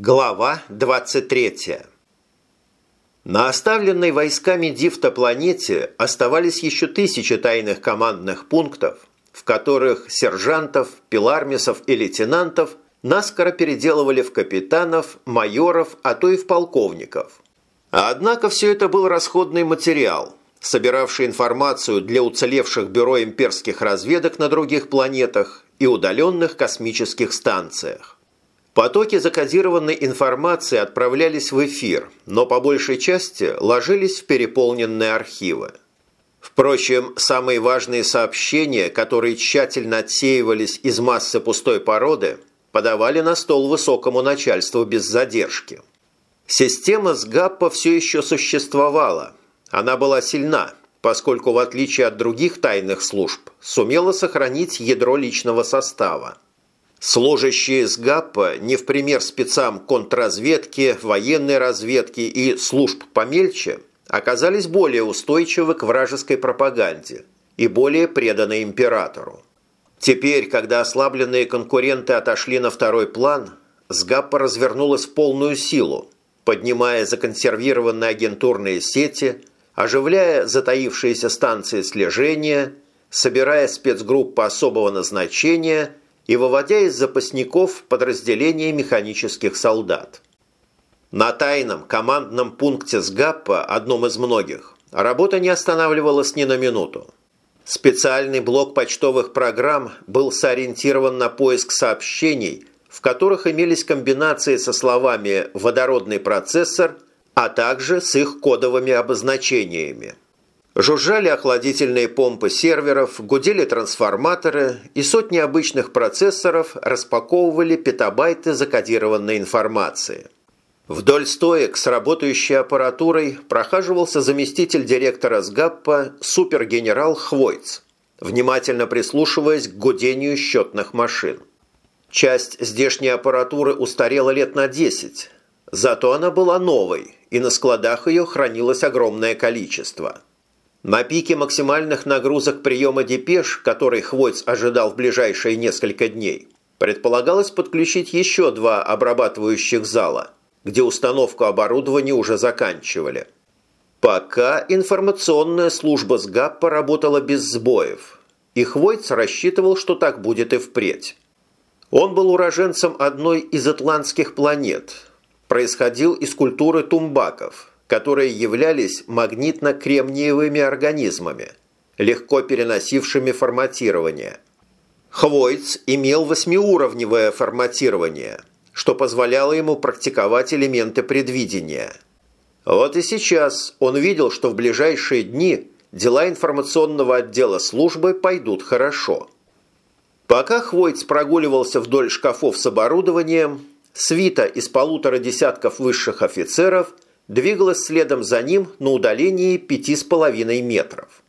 Глава 23. На оставленной войсками Дифта планете оставались еще тысячи тайных командных пунктов, в которых сержантов, пилармисов и лейтенантов наскоро переделывали в капитанов, майоров, а то и в полковников. Однако все это был расходный материал, собиравший информацию для уцелевших бюро имперских разведок на других планетах и удаленных космических станциях. Потоки закодированной информации отправлялись в эфир, но по большей части ложились в переполненные архивы. Впрочем, самые важные сообщения, которые тщательно отсеивались из массы пустой породы, подавали на стол высокому начальству без задержки. Система СГАППа все еще существовала. Она была сильна, поскольку, в отличие от других тайных служб, сумела сохранить ядро личного состава. Служащие с ГАПа не в пример спецам контрразведки, военной разведки и служб помельче оказались более устойчивы к вражеской пропаганде и более преданы императору. Теперь, когда ослабленные конкуренты отошли на второй план, СГАПа развернулась в полную силу, поднимая законсервированные агентурные сети, оживляя затаившиеся станции слежения, собирая спецгруппы особого назначения – и выводя из запасников подразделения механических солдат. На тайном командном пункте СГАПа, одном из многих, работа не останавливалась ни на минуту. Специальный блок почтовых программ был сориентирован на поиск сообщений, в которых имелись комбинации со словами «водородный процессор», а также с их кодовыми обозначениями. Жужжали охладительные помпы серверов, гудели трансформаторы, и сотни обычных процессоров распаковывали петабайты закодированной информации. Вдоль стоек с работающей аппаратурой прохаживался заместитель директора СГАППа супергенерал Хвойц, внимательно прислушиваясь к гудению счетных машин. Часть здешней аппаратуры устарела лет на 10, зато она была новой, и на складах ее хранилось огромное количество – на пике максимальных нагрузок приема депеш, который Хвойц ожидал в ближайшие несколько дней, предполагалось подключить еще два обрабатывающих зала, где установку оборудования уже заканчивали. Пока информационная служба СГАП поработала без сбоев, и Хвойц рассчитывал, что так будет и впредь. Он был уроженцем одной из атлантских планет, происходил из культуры тумбаков – которые являлись магнитно-кремниевыми организмами, легко переносившими форматирование. Хвойц имел восьмиуровневое форматирование, что позволяло ему практиковать элементы предвидения. Вот и сейчас он видел, что в ближайшие дни дела информационного отдела службы пойдут хорошо. Пока Хвойц прогуливался вдоль шкафов с оборудованием, свита из полутора десятков высших офицеров – двигалась следом за ним на удалении пяти с половиной метров.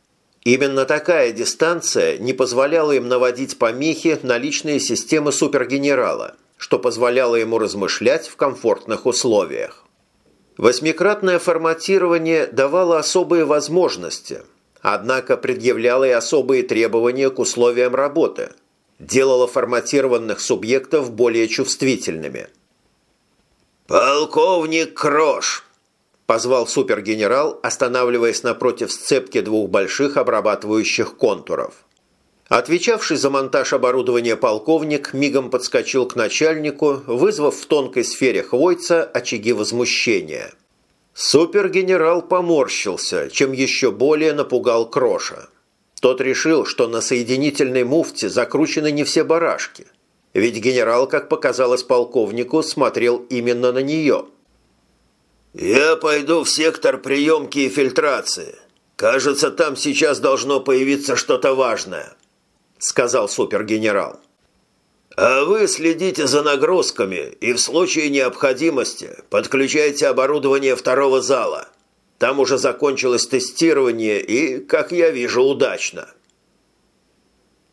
Именно такая дистанция не позволяла им наводить помехи на личные системы супергенерала, что позволяло ему размышлять в комфортных условиях. Восьмикратное форматирование давало особые возможности, однако предъявляло и особые требования к условиям работы, делало форматированных субъектов более чувствительными. «Полковник Крош!» Позвал супергенерал, останавливаясь напротив сцепки двух больших обрабатывающих контуров. Отвечавший за монтаж оборудования полковник мигом подскочил к начальнику, вызвав в тонкой сфере Хвойца очаги возмущения. Супергенерал поморщился, чем еще более напугал Кроша. Тот решил, что на соединительной муфте закручены не все барашки. Ведь генерал, как показалось полковнику, смотрел именно на нее – «Я пойду в сектор приемки и фильтрации. Кажется, там сейчас должно появиться что-то важное», – сказал супергенерал. «А вы следите за нагрузками и в случае необходимости подключайте оборудование второго зала. Там уже закончилось тестирование и, как я вижу, удачно».